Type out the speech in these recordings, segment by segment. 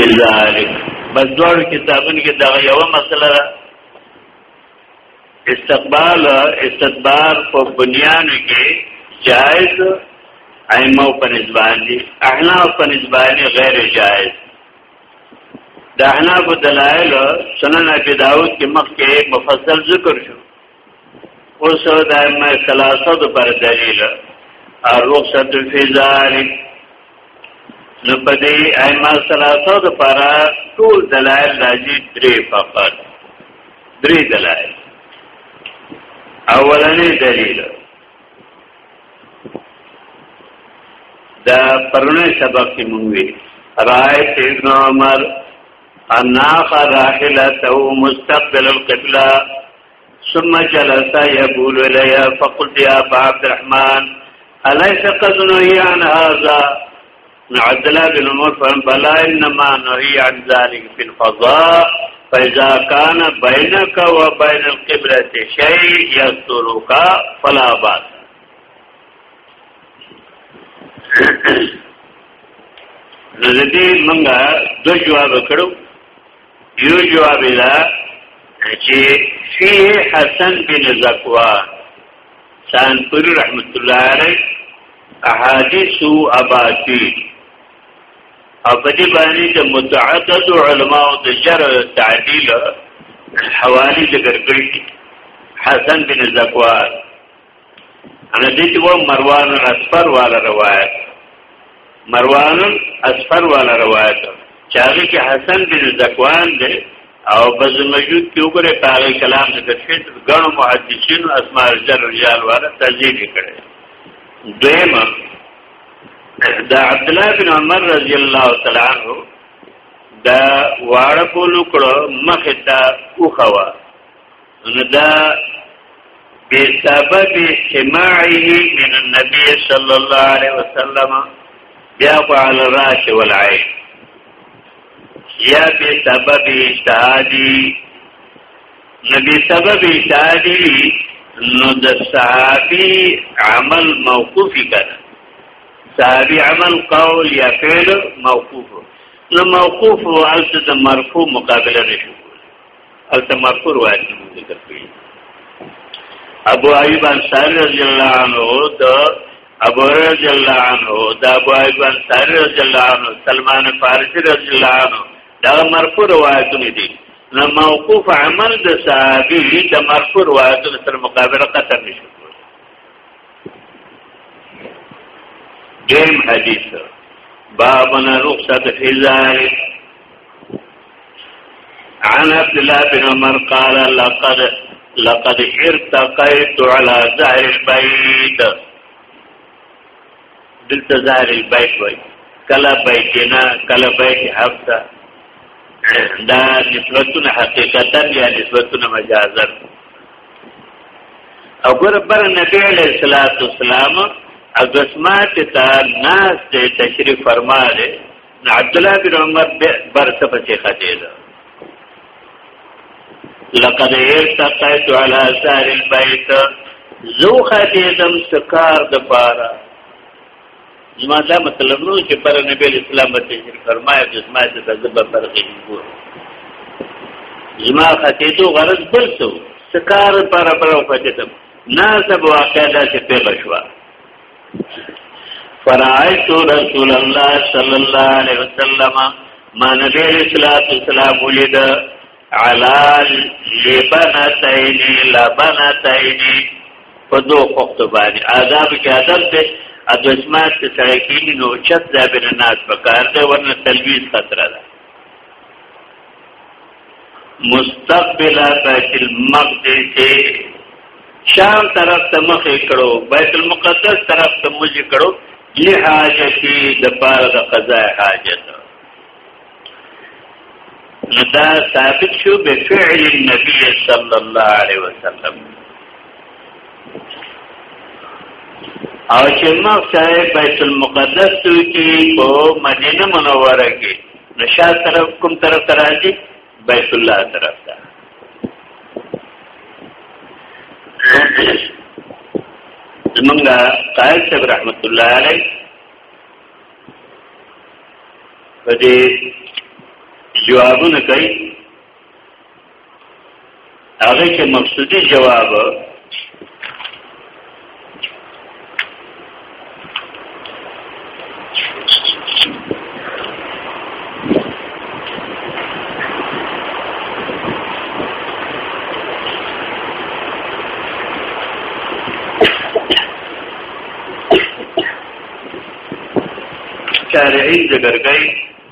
ذالک بس دوړو کتابونو کې دا یو مسله ده استقبال استدبار په بنیان کې جائز ائمه په نسبان دي احناف په نسبان غیر جائز د احناف دلایل سنن ابي داود کې مخکې مفصل ذکر شو اوس د ائمه ثلاثه پر دلیل الرخصت فی ذلک نو په دې ائمه ثلاثه د پر ټول دلایل راځي درې فقط درې دلایل اولنې دلیل دا پرونه سبق کې مونږ وی رایت ابن عمر انا خراحلته مستقبل القبله ثم جلس يقول لها فقلت يا ابا عبد الرحمن أليس قد نهي عن هذا عبد الله بن عمر فرم بلا انما نهي عن ذلك في الفضاء فاذا كان بينك وبين القبلة شيء يسترك فلا باس زدي منګه دو جواب کړو یو جواب دا چې فيه حسن بن زکوا سانپور رحمت الله علیه احادیث او اباطی او په دې باندې د متعدد علما او د جر تعدیل حوالی ذکر کړی حسن بن زکوان انا دې و مروان اسفر والا روایت مروان اسفر والا روایت چاغه کې حسن بن زکوان دی او بز موجود کې وګوره کاغه کلام د تفسیر غنو محدثین او اسماء الرجال رجال والا تذیب کړي دویم دا عبد الله بن عمر رضی الله تعالی عنہ دا واړه کولو کړه مخه تا اوخوا نو دا بسبب سماعه من النبي صلى الله عليه وسلم بیا فعل الراس والعين یا بسبب اجتهادی نو بسبب اجتهادی نو د صحابي عمل موقوف کړه صحابي عمل قول یا فعل موقوف نو موقوف او الته د مرفوع مقابله نشو او تمکر واجب ذکر کړی ابو ایوب انصاری رضی الله عنه د ابو رضی الله عنه د ابو ایوب انصاری رضی الله عنه سلمان فارسی رضی الله عنه دا مرفوع روایتونه دي نو موقوف عمل د صحابي د مرفوع روایتونو سره مقابله قطر نشو دیم حدیث بابنا رخصت فی ذلک عن عبد الله بن عمر قال لقد لقد ارتقيت على ظهر البيت دلته ظهر البيت وای کلا بیتنا کلا بیت حفصه دا نسبتونه حقیقتا یا نسبتونه مجازا او ګور پر نبی علیہ الصلوۃ والسلام اګسمات ته ناس ته تشریف فرماله عبد الله بن عمر برس پسې خدیل لقد ارتقيت على اثار البيت زو خدیدم سکار د پاره زما دا مطلب نو چې پر نبی اسلام باندې فرمایي چې زما د تذب پر کې زما خدیدو غرض بل څه سکار پر پر خدیدم ناسب واقع دا چې پیغه شوه فرایت رسول الله صلی الله علیه وسلم ما نبی اسلام اسلام ولید علال لبنتین لبنتین په دوه وخت باندې آداب کې آداب ته اته اسمات ته سره کېږي نو چت ځابر ناس پکار دی ورنه تلويز خطر ده مستقبل بیت المقدس شام طرف ته مخ کړو بیت المقدس طرف ته مخ کړو لحاجتی د پاره د قضاء حاجت نو دا ثابت شو به فعل النبي صلی الله علیه وسلم او چې مخ صاحب بیت المقدس ته کې په مدینه منوره کې نشاط طرف کوم طرف ته راځي بیت الله طرف ته زمونږ قائل صاحب رحمت الله علی په دې جوابونه کوي هغه کې مقصودی جواب شارعین ذکر کوي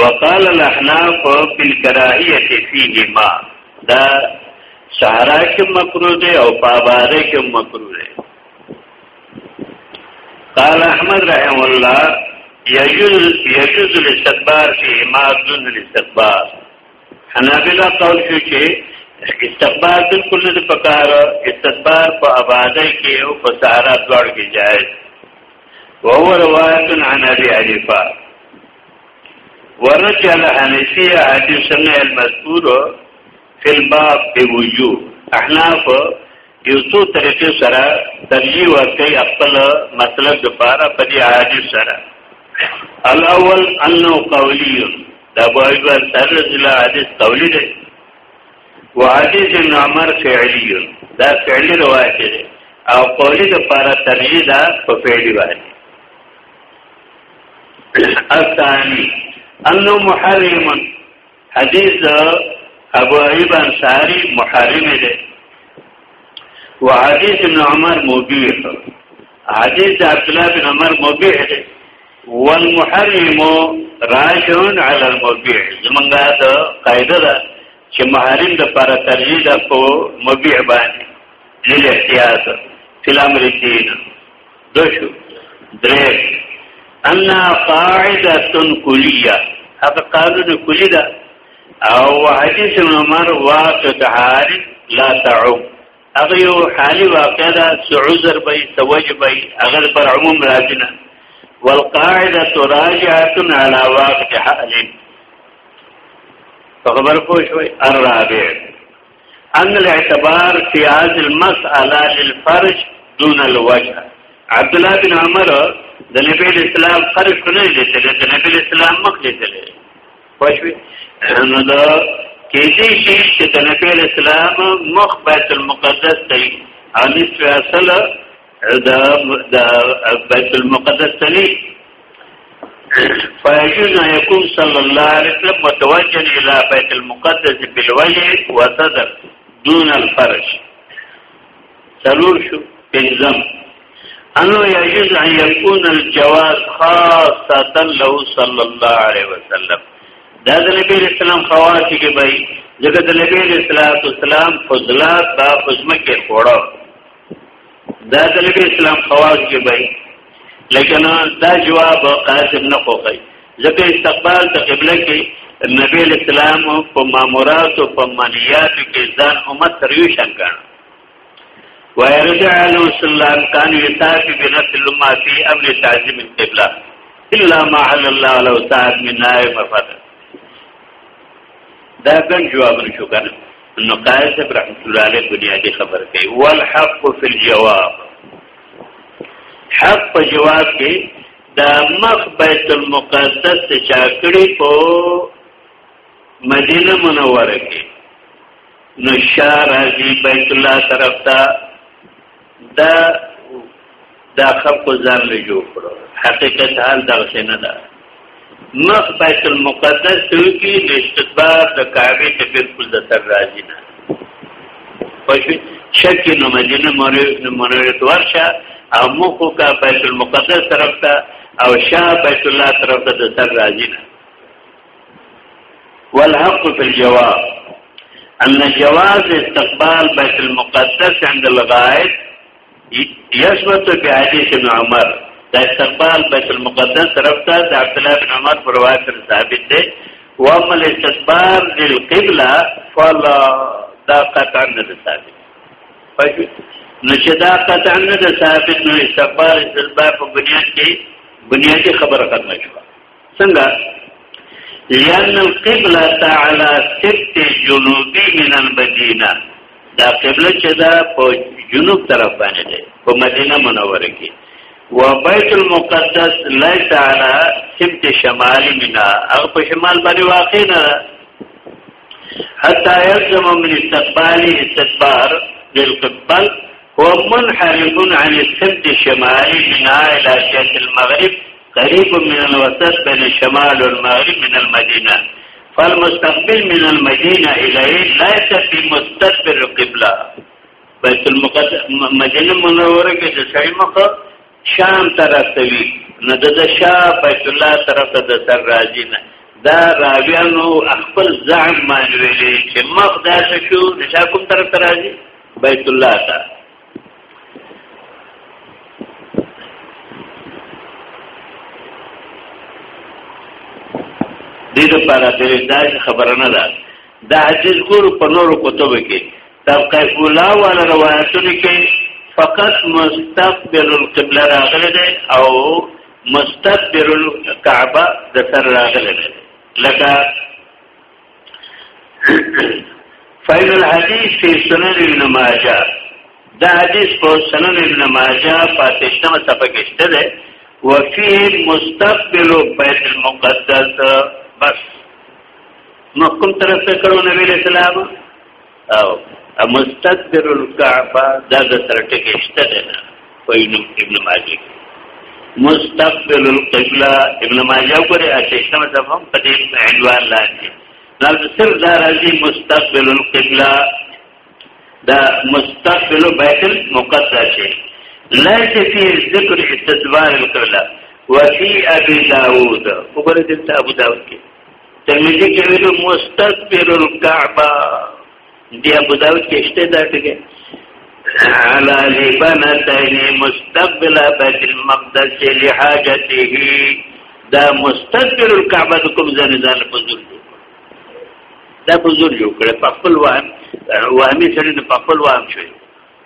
وقال الاحناف بالکراهیه فیهما دا صحرا کې مکروه دی او په آباده کې مکروه دی قال احمد رحم الله يجوز يجوز الاستكبار في ما دون الاستكبار حنابلة قول شو چې استقبال بالکل نه پکار استدبار په آبادی کې او په سهارا دوړ کې جائز وهو روایت عن ابي حنیفه ورد على حنیفیه حدیث نه المذکور فی الباب بوجوه احناف یو څو طریقې سره ترجیح ورکړي خپل مطلب د پاره په دې حدیث سره الاول انه قولی دا بوایي ور سره د حدیث قولی دی وحدیث ابن عمر فعلی دا فعلی روایت دی او قولی د پارا ترجیح دا په فعلی باندې الثانی انه محرم حدیث ابو ایوب انصاری محرم دی وحدیث ابن عمر مبیح حدیث عبد الله بن عمر مبیح دی والمحرم راجعون علی المبيع زمونږه د قاعده ده چې محرم د پر ترجیح ده په مبيع باندې لیل احتیاط فی الامر الدین دو شو درې ان قاعده کلیه هغه قانون کلی ده او حدیث عمر واقع تعارض لا تعم هغه یو حالي واقع ده چې عذر به سوج به هغه پر عموم راځي نه والقاعده راجعه على واقع حال خبر پوه شوي الرابع ان الاعتبار في هذه المساله للفرج دون الوجه عبد الله بن عمر د نبی اسلام فرج نه لیدل د نبی اسلام مخ لیدل پښوی نو دا کېدې شي چې د نبی اسلام مخ بیت المقدس دی علي فیصل دا د بیت المقدس دی فیجوز ان یکون صلی الله علیه وسلم متوجه الی بیت المقدس بالوجه وصدر دون الفرش ضرور شو پنځم انو یجوز ان یکون الجواز خاصتا له صلی الله علیه وسلم دا د نبی اسلام خواص کې بای ځکه د نبی اسلام فضلات با خدمت کې خوړو دا د نبی اسلام خواص کې بای لیکن دا جواب قاسم نه خوخی ځکه استقبال ته قبله کې نبی اسلام په مامورات او په منیات کې ځان امت ترویشن کړ ويرجع عليه صلى الله عليه كان يتافي بغسل ما في أمر تعظيم القبلة إلا ما على الله لو ساعد من نائم فتح دا ګن جواب نشو کنه نو قائل صاحب رحمت الله علیه بنیادی خبر کوي والحق فی الجواب حق په جواب کې دا مخ بیت المقدس ته چاکړي په مدینه منوره کې نو شاه راځي بیت الله طرف ته دا دا خلق ځان له جوړ کړو حقیقت حال دا نه ده مخ بیت المقدس ته کې د استقبال د کعبه ته بالکل د سر راځي نه پښې شکه نو مدینه منوره ته ورشه او مخ کا بیت المقدس طرف ته او شاه بیت الله طرف ته د سر راځي نه والحق في الجواب ان جواز استقبال بيت المقدس عند الغائب يثبت بحديث ابن عمر دا استقبال بيت المقدس طرف ته د عبد الله بن عمر پر روایت ثابت دی واما الاستدبار للقبلة فلا دا قطعا نه ثابت پښې نو چې دا قطعا نه ثابت نو استقبال استدبار په بنیاد کې بنیادی خبره ختمه شوه څنګه لأن القبلة على ست جنوبي من المدينة دا قبله چې دا په جنوب طرف باندې ده په مدینه منوره کې و بیت المقدس ليس على سمت شمال منها او په شمال باندې واقع نه حتى يلزم من استقباله استدبار للقبل هو منحرف عن السمت الشمالي منا الى جهه المغرب قريب من الوسط بين الشمال والمغرب من المدينه فالمستقبل من المدينه اليه ليس بمستدبر القبله بیت المقدس مدینه منوره کې د شای مخه شام ته رسوي نو د شاه بیت الله طرف ته د سر راځي نه دا راویانو خپل زعم مانویلې چې مخ دا شو د شاه کوم طرف ته راځي بیت الله ته دې لپاره د داج خبره نه ده دا حدیث ګورو په نورو کتبو کې طبقه اولا والا روایتونو کې فقط مستقبل القبله راغله ده او مستقبل الكعبه د سر راغله ده لکه فإن الحديث في سنن ابن ماجه دا حدیث په سنن ابن ماجه پاتشتم سپکشته ده وفيه مستقبل بيت المقدس بس محکم طرف ته کړو نبی اسلام او مستدبر الكعبه دا د ترټکه شته نه په ابن ماجه مستقبل القبلة ابن ماجه وګوره اته مذهب هم په دې عنوان لاندې دا سر دا راځي مستقبل القبلة دا مستقبل بیت المقدس ليس فيه ذکر استدبار القبلة وفي ابي داود وګوره دلته ابو داود کې ترمذی کې ویلو مستكبر الكعبه دی ابو داود کې شته دا ټکی على لبنتين مستقبل بيت المقدس لحاجته دا مستقبل الكعبه کوم ځان ځان په زور دا په زور جوړ کړ په خپل وهم وهمي سره په خپل وهم شوی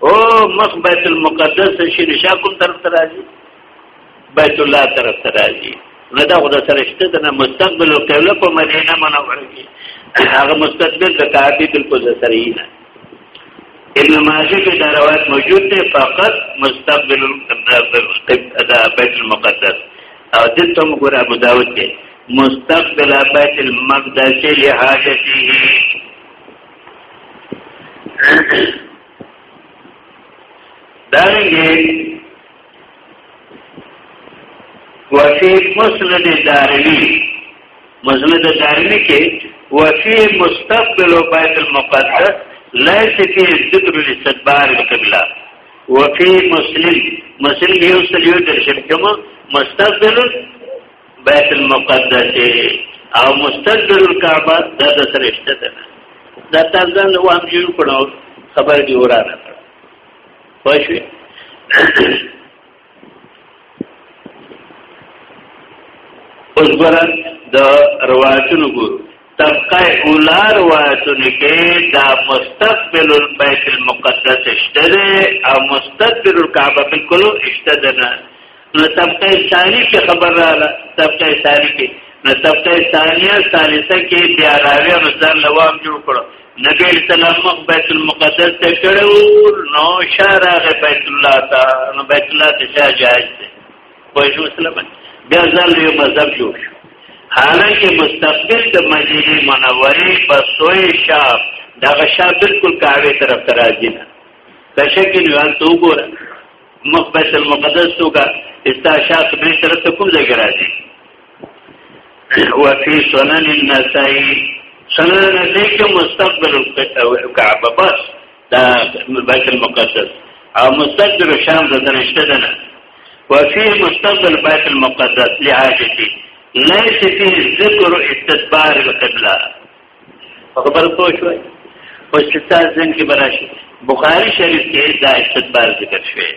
او مخ بیت المقدس شي نشا کوم طرف ته راځي بیت الله طرف ته راځي نه دا خدای سره شته د مستقبل او قبله په مدینه منوره کې هغه مستقبل د کعبه بالکل سره یې نه ابن ماجه کې دا روایت موجود دی فقط مستقبل بیت المقدس او دلته موږ ګور ابو داود کې مستقبل بیت المقدس لحاجته دارنګه وفي مسند دارمی مسند دارمی کې وفي مستقبل بیت المقدس ليس في ذکر الاستدبار القبلة وفي مسلم مسلم یو سلیو درشم کما مستقبل بیت المقدس او مستدر الکعبه دا د سرشته ده دا تازان و هم جوړ کړو خبر دی ورانه کړ پښې اوس ګره د روایتونو ګورو طبقه اولا روایتونو کې دا مستقبل البيت المقدس اشتره او مستقبل الكعبه بالکل اشتره نه نو طبقه ثانی کې خبر رااله طبقه ثانی کې نو طبقه ثانیه ثالثه کې بیا راوی نو ځان لوام جوړ کړو نبی اسلام مخ بیت المقدس ته کړو نو شارغ بیت الله ته نو بیت الله ته جایز دی په جو سره باندې بیا ځل یو مذهب جوړ شو حالانکه مستقبل د مدینه منورې په سوی شاپ دغه شاپ بالکل کاوه طرف ته راځي نه د شکل وان تو ګور مخ بیت المقدس تو کا استاشاق به طرف ته کوم ځای راځي وفي سنن النسائي سنن النسائي کې مستقبل الكعبه بس دا بیت المقدس او مستقبل شام د نشته ده وفي مستقبل بیت المقدس لحاجتي ليس فيه ذکر استدبار القبلة خبر پوه شوي او چې تاسو ځین کې براشي بخاری شریف کې دا استدبار ذکر شوی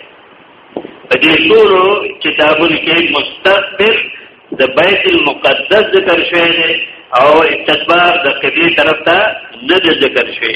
په دې ټول کتابونو کې مستقبل د بیت المقدس ذکر شوی او استدبار د قبله طرف ته نه ذکر شوی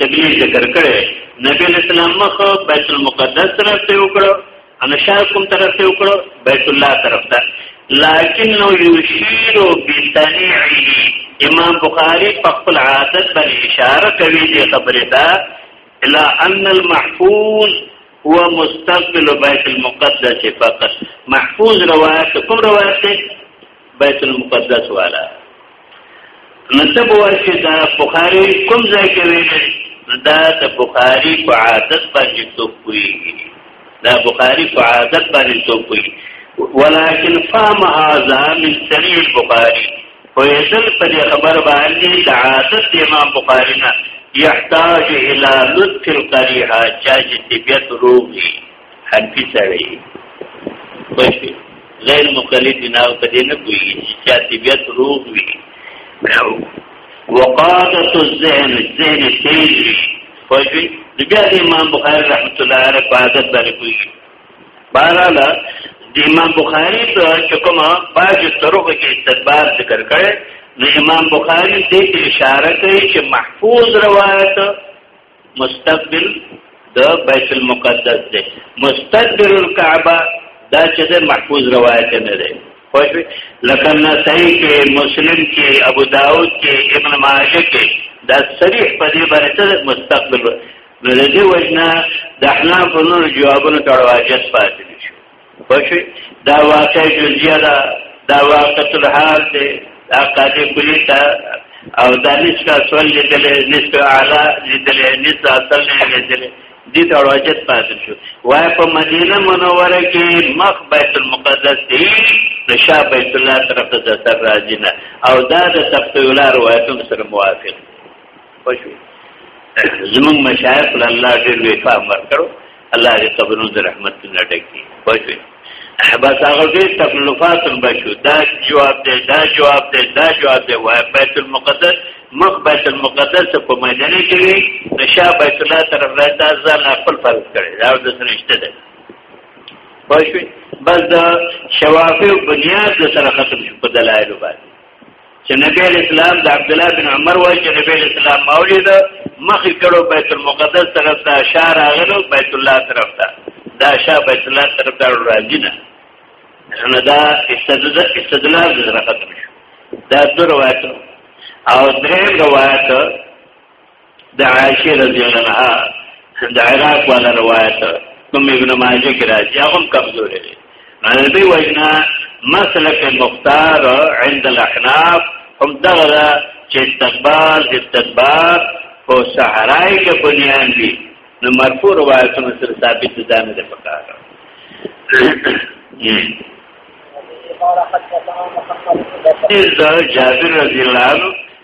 تبلیغ ذکر کړي نبی اسلام مخ بیت المقدس طرف ته وکړو ان شاکم طرف ته وکړو بیت الله طرف ته لكن لو يشير بتنيعه امام بخاری په خپل عادت باندې اشاره کوي دې خبره ده الا ان المحفوظ هو مستقبل بیت المقدس فقط محفوظ روایت کوم روایت بیت المقدس والا نسب ورکه دا بخاری کوم ځای کې ویل دا د بخاری په عادت باندې توپوي دا بخاری په عادت باندې توپوي ولكن فهم هذا من سريع البخاري ويزل پر خبر باندې د عادت امام بخاری نه يحتاج الى لطف القريحه چا چې طبيعت روغي حنفي سړی خوشي غیر مقلد بنا په دې نه کوي چې طبيعت روغ وي وقادت الذهن الذهن تیز وي خوشي د بیا د امام بخاری رحمت الله علیه په عادت باندې کوي باراله د امام بخاری په کومه باج طرق کې استدبار ذکر کړي نو امام بخاری دې اشاره کوي چې محفوظ روایت مستقبل د بیت المقدس دی مستقبل الكعبه دا چې د محفوظ روایت نه دی خو لکه نسائی کې مسلم کې ابو داود کې ابن ماجه کې دا صریح په دې باندې ته مستقبل نو د دې وجنه د احناف نور جوابونو تړواجس پاتې شو پښې دا واقع جزیه ده دا واقع تل حال دی دا قاضي کلی ته او دا نسکا سول لیدل نسکا اعلی لیدل نسکا اصل نه لیدل دې ته راجت پاتې شو وای په مدینه منوره کې مخ بیت المقدس دی د شاه بیت الله طرف ته د سر راځي نه او دا د تخت ولا روایتو سره موافق پښو زمون مشایخ الله دې وفا مرکړو الله دې قبرونو د رحمتونو ډک کړي پوه بس هغه دې تکلفات هم بشو دا جواب دی دا جواب دی دا جواب دی وای بیت المقدس مخ بیت المقدس په مدینه کې وی نشا بیت الله طرف راځي دا ځان خپل فرض کړي دا د سرشته ده پوه بس دا شوافی او بنیاد سره ختم شو په دلایل باندې چې نبی اسلام د عبد الله بن عمر وایي چې نبی اسلام مولید مخ کړو بیت المقدس طرف ته اشاره اغلو بیت الله طرف ته دا شاه بیت الله طرف ته راځي نه نه دا استدلال استدلال سره ختم شو دا د روایت او درې روایت د عائشه رضی الله عنها د عراق والا روایت کوم ابن ماجه کې راځي هغه کمزورې دي نبی وینا مسلک مختار عند الاحناف هم دغه چې استقبال استدبار او صحرای کې بنیان دي نو مرفوع روایتونو سره ثابت دي نه ده پکار جابر رضی الله عنه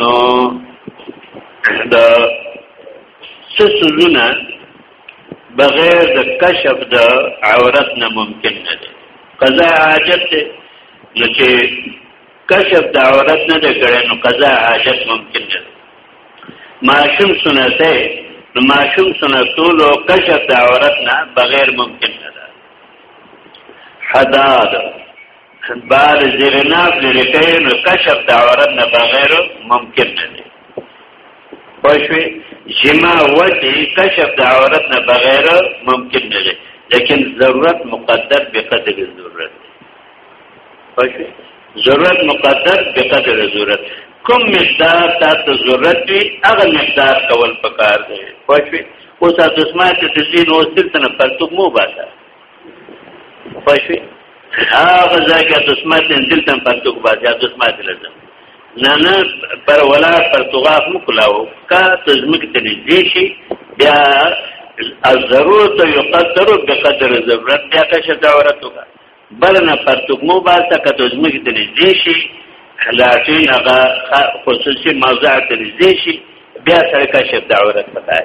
نو د څه سوزونه بغیر د کشف د عورت نه ممکن نه دی قضا حاجت دی نو چې کشف د عورت نه دی کړی نو قضا حاجت ممکن نه دی معشوم سنته نو معشوم سنتول او کشف د عورت نه بغیر ممکن نه ده حداد بعد زیرناف لري کوي نو کشف د عورت نه بغیر ممکن نه دی پښوی جما وتی کشف د عورت نه بغیر ممکن نه دی لیکن ضرورت مقدر به قدر ضرورت پښوی ضرورت مقدر به قدر ضرورت کوم مقدار تاسو ضرورت وي هغه مقدار کول پکار دی پښوی اوس د اسماعیل تدین او سلطنه پرتګ مو باته خوښوي هغه ځای کې دسمات دلته پرتګ باندې دسمات لازم نه نه پر ولا پرتګاف مکلاو کا تزمک ته نږدې شي بیا الضرورت یقدر بقدر ضرورت بیا که شته ورته کا بل نه پرتګ مو باسه که تزمک ته نږدې شي لاټین هغه خصوصي موضوع ته نږدې شي بیا سره کا شته ورته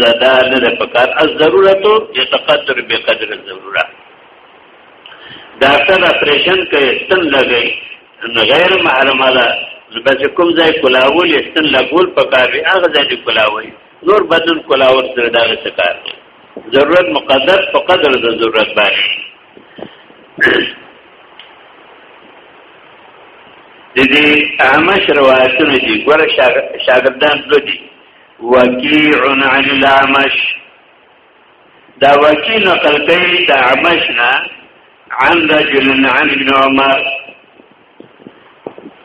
زدا نه ده پکار الضرورت یتقدر بقدر الضروره ډاکټر اپریشن کوي ستن لګي غیر محرم ده بس کوم ځای کولاول ستن لګول پکار وي هغه ځای کولاوي نور بدن کولاول سره دا څه کار دی ضرورت مقدر په قدر د ضرورت باندې د دې اهمش روایتونه دي ګوره شاګردان دوی وکیع عن الامش دا وکیع نقل کوي د عمشنا عن رجل عن ابن عمر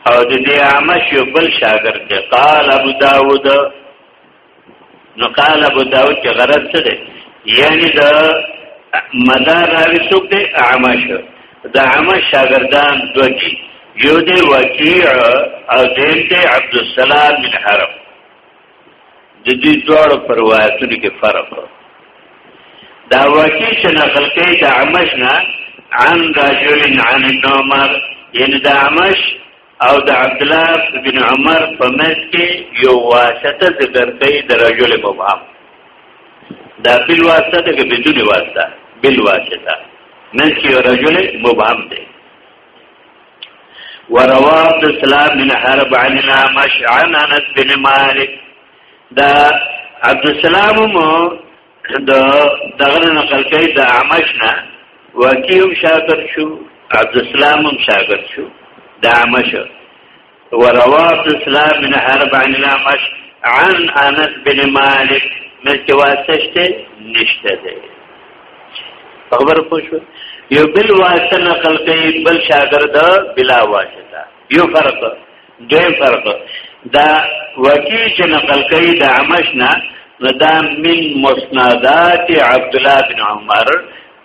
او د دې عمش یو بل شاګرد دی قال ابو داود نو قال ابو داود چې غرض څه دی یعنی د مدار راوي څوک دی عمش د عمش شاګردان دوه یو دی وکیع او دیم دی عبدالسلام بن حرم د دې دواړو پر روایتونو کې فرق دا واقعي چې نقل کوي د عمش نه عن رجل عن ابن عمر یعنی د عمش او د عبد الله بن عمر په منځ کې یو واسطه ذکر کوي د رجل مبهم دا بل واسطه ده که بدون واسطه بل واسطه منځ کې رجل مبهم دی وروى عبد السلام بن حرب عن الأعمش عن أنس بن مالك دا عبد السلام مو د دغه نقل کوي د اعمش نه وکيوم شاګرد شو عبد السلام هم شاګرد شو د اعمش وروات اسلام بن حرب عن الامش عن انس بن مالک ملک واسطه نشته ده خبر پوښو یو بل واسطه نقل کوي بل شاګرد بلا واسطه یو فرق دوی فرق دا وکی چې نقل کوي د عمش نه دا من مسندات عبد الله بن عمر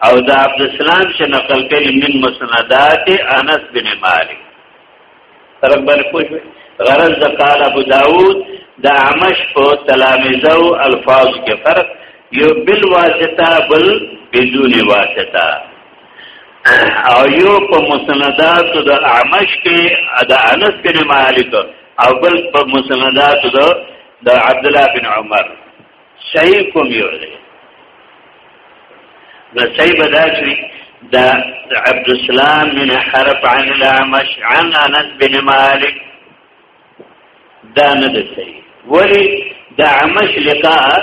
او دا عبد السلام چې نقل کوي من مسندات انس بن مالک طرف باندې پوه غرض د قال ابو داود د عمش په تلامذه او الفاظ کې فرق یو بل واسطه بل بدون واسطه او یو په مسندات د عمش کې د انس بن مالک او بل په مسندات د عبد الله بن عمر صحیح کوم یو دی نو صحیح به دا شي د عبد السلام من حرف عن الامش عن انس بن مالک دا نه دی صحیح ولی د عمش لقاء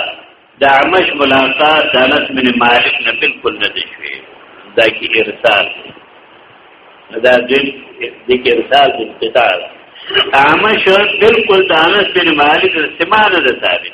د عمش ملاقات د انس بن مالک نه بالکل نه دی شوی دا کی ارسال دی دا دې دې ارسال د استطاعت عمش بالکل د انس بن مالک سمانه ده ثابت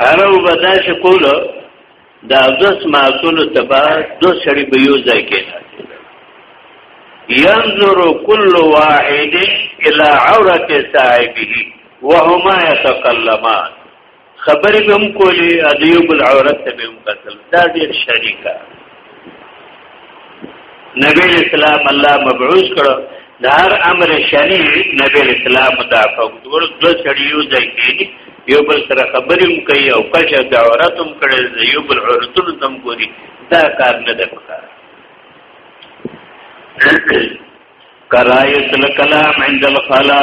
هر او بدا چې کولو د اودس معقول تبا دو سړي به یو ځای کې ينظر كل واحد الى عورت صاحبه وهما يتكلمان خبرې به هم کولې ادیو بل عورت ته به هم قتل دا دې شریکه نبی اسلام الله مبعوث کړو د هر امر شرعي نبی اسلام دا فقدور د سړیو ځای کې یو بل سره خبرې هم کوي او کشه د عورت هم کړي یو بل عورتونو تم ګوري دا کار نه ده پکار کرایت الکلام عند الخلا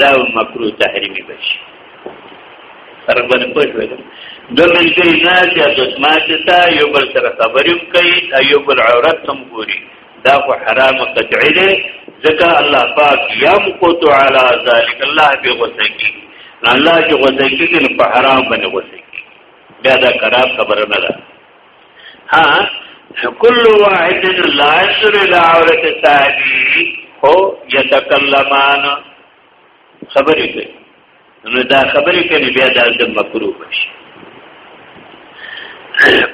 دا مکروه تحریمی بشي سره باندې پوښوي د ملګری ناس یا دښمن ته یو بل سره خبرې کوي ایو بل عورت تم ګوري دا خو حرام قطعی دی ځکه الله پاک یم قوت علی ذلک الله به غوسه کی الله چې غوسه کی په حرام باندې غوسه کی بیا دا خراب خبره نه ده ها کل واحد لا يسر الى عورت صاحبه هو يتكلمان خبرې کوي نو دا خبرې کوي بیا دا د مکروه شي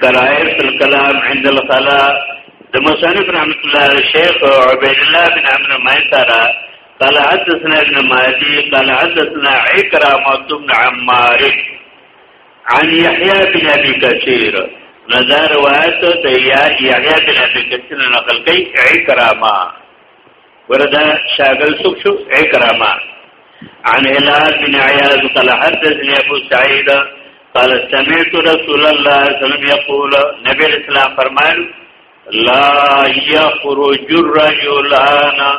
کرایه الكلام عند الخلاء د مصنف رحمت الله شیخ عبید الله بن عمرو مایتارا قال حدثنا ابن مهدي قال حدثنا عكرمة بن عمار عن يحيى بن ابي كثير نظر روایت د یحیی بن ابي كثير نقل کوي اکراما وردا شاغل سوق شو اکراما عن هلال بن عياض قال حدثني ابو سعيد قال سمعت رسول الله صلى الله عليه وسلم يقول نبي الاسلام فرمایل لا يخرج الرجلان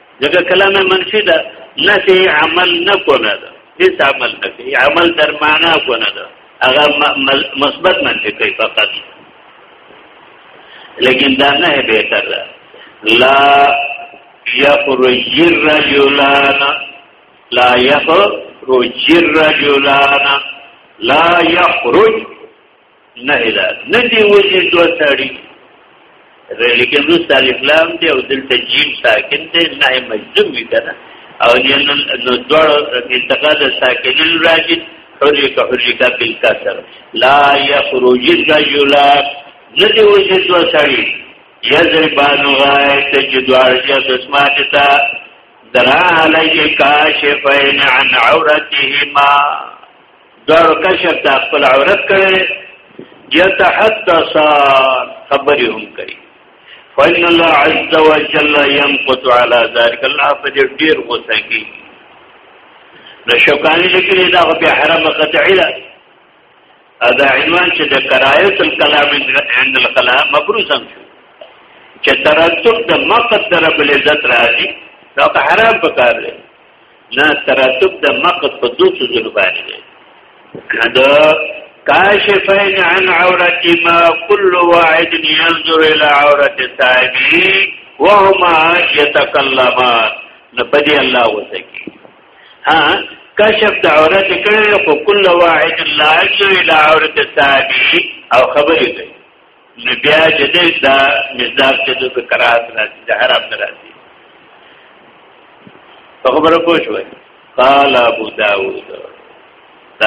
ځکه کلام منفی ده نفی عمل نه کونه ده هیڅ عمل نه کوي عمل در معنا کونه ده هغه مثبت منفی کوي فقط لیکن دا نه بهتر ده لا یخرج الرجلان لا یخرج الرجلان لا یخرج نه دا نه دی وځي دوه سړي لیکن روس الف لام دی او دلته جیم ساکن دی نه مجزم وی کنه او نو دوړ انتقال ساکن راجد حرک حرک بالکسر لا یخرج الرجل نه دی وځي دوه سړي یذربانو غایت چې دوار یا دسمات تا درا علی کاشفین عن عورتهما دار کشف دا خپل عورت کړي يتحدث خبري هم کوي فإن الله عز وجل يمقت على ذلك الله په دې ډیر غوسه کوي نو شوکانی لیکلی دا په حرام قطعی ده دا عنوان چې د کرایت الکلام عند الخلا مبروز هم شو چې ترتب د مقدر بل عزت راځي دا حرام په کار دی نه ترتب د مقصد په دوه څه باندې دی دا کاشفین عن عورت ما كل واحد ينظر الى عورت صاحبه وهما يتكلمان نبدي الله وسکی ها کشف د عورت کړي خو كل واحد لا ينظر الى عورت صاحبه او خبرې کوي نو بیا چې دې دا مزدار چې د کراهت راځي د حرام نه راځي په خبره پوه شوئ قال ابو داود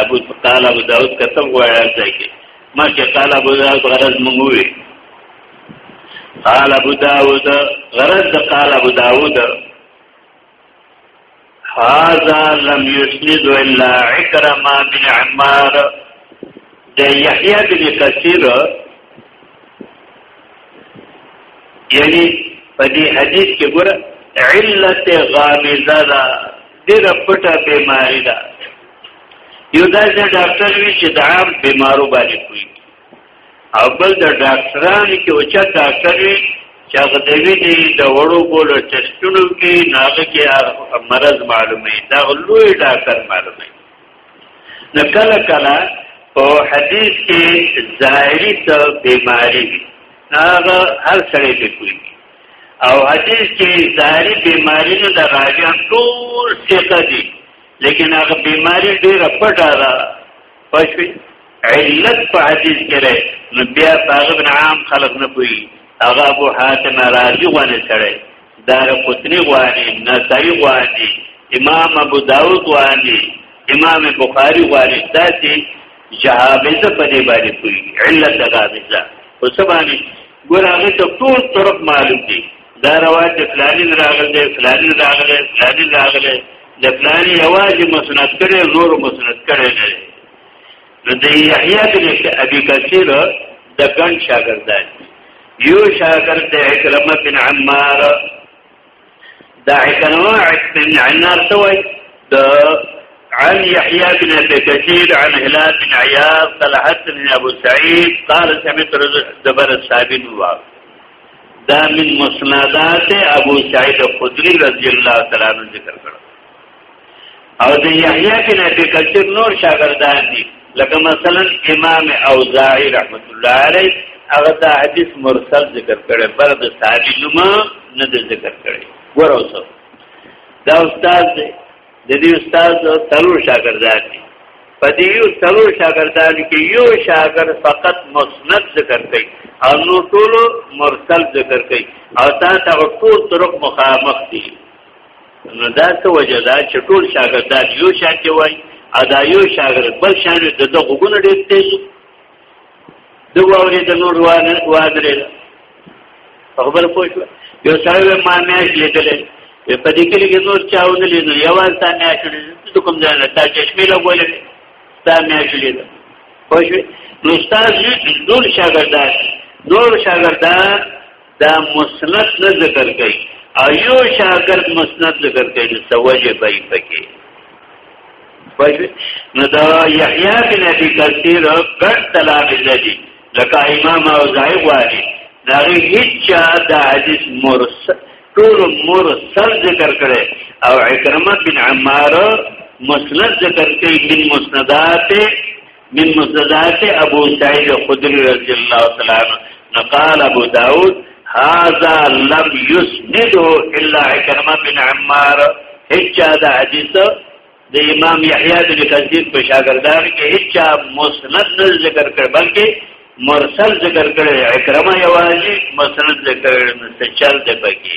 ابو قال ابو داود کتب غواړی ځای کې ما چې قال ابو داود غرض منغوي قال ابو داود غرض قال ابو داود هذا لم يسند الا عكرمه بن عمار د يحيى بن كثير یعنی په دې حدیث کې ګوره علت غامزه ده ډېر پټه بیماری ده یو دا چې ډاکټر وی چې د عام بیمارو باندې کوي او بل د ډاکټرانو کې او چې ډاکټر وي چې هغه د وینې د وړو بولو ټسټونو کې ناغه کې مرض معلومه دا لوی ډاکټر معلومه نه کله کله په حدیث کې ظاهري ته بیماری هغه هر سړی ته کوي او حدیث کې ظاهري بیماری نه د راجع ټول څه دي لیکن هغه بیماری ډیره پټه ده پښوی علت په حدیث کې لري نو بیا هغه بن عام خلق نه پوي هغه ابو حاتم رازي غوانه سره دار قطنی غواني نسائی غواني امام ابو داود غواني امام بخاری غواني داسي جهابزه په دې باندې پوي علت غابزه او سبانه ګور هغه ته ټول طرف معلوم دي دا روایت فلانی راغله فلانی راغله فلانی راغله د پلان یوازې مسند کړي نور مسند کړي نه نو د یحیی بن ابي کثیر د ګن شاګرد دی یو شاګرد د اکرمه بن عمار دا اکرمه بن عمار توي د عن يحيى بن ابي كثير عن هلال بن عياض قال حدثني ابو سعيد قال سمعت رجل دبر الصابين واقف دا من مسندات ابو سعید خدری رضی الله تعالی عنہ ذکر کړ او د یحیی بن ابي کثیر نور شاګردان دي لکه مثلا امام اوزاعی رحمت الله علیه هغه دا حدیث مرسل ذکر کړي بر د صحابي نوم نه ذکر کړي ورسو دا استاد دی د دې استاد څلور شاګردان دي په دې یو څلور شاګردان کې یو شاګرد فقط مسند ذکر کوي او نو ټول مرسل ذکر کوي او تا ته ټول طرق مخامخ دي نو دا څه وجه ده چې ټول شاګردان یو شان دی وای ادا یو شاګرد بل شان د دغه غوونه ډېر تیز د واورې د نور وادرې خبر پوه شو یو سره ما میاش لیدلې په دې کې کې نور چاو نه لیدل یوان تا میاش لیدل د کوم ځای نه تا چشمه لګولې تا میاش لیدل پوه شو نو استاد ټول شاګردان نور شاګردان دا مسند نه ذکر کوي ایو شاګرد مسند ذکر کوي نو سوجه به پکې نو دا یحیی بن ابي کثیر ګټ طلاق دی لکه امام او زای والی دا هیڅ چا د حدیث مرسل ټول مرسل ذکر کړي او عکرمه بن عمار مسند ذکر کوي من مسندات من مصدات ابو سعید خدری رضی اللہ تعالی عنہ نقال ابو داود هذا لم يسنده الا عكرمه بن عمار هچا دا حدیث د امام یحیی بن کثیر په شاګردان کې هچا مسند نه ذکر کړ بلکې مرسل ذکر کړ عکرمه یوازې مسند ذکر کړ نو څه چل دی پکې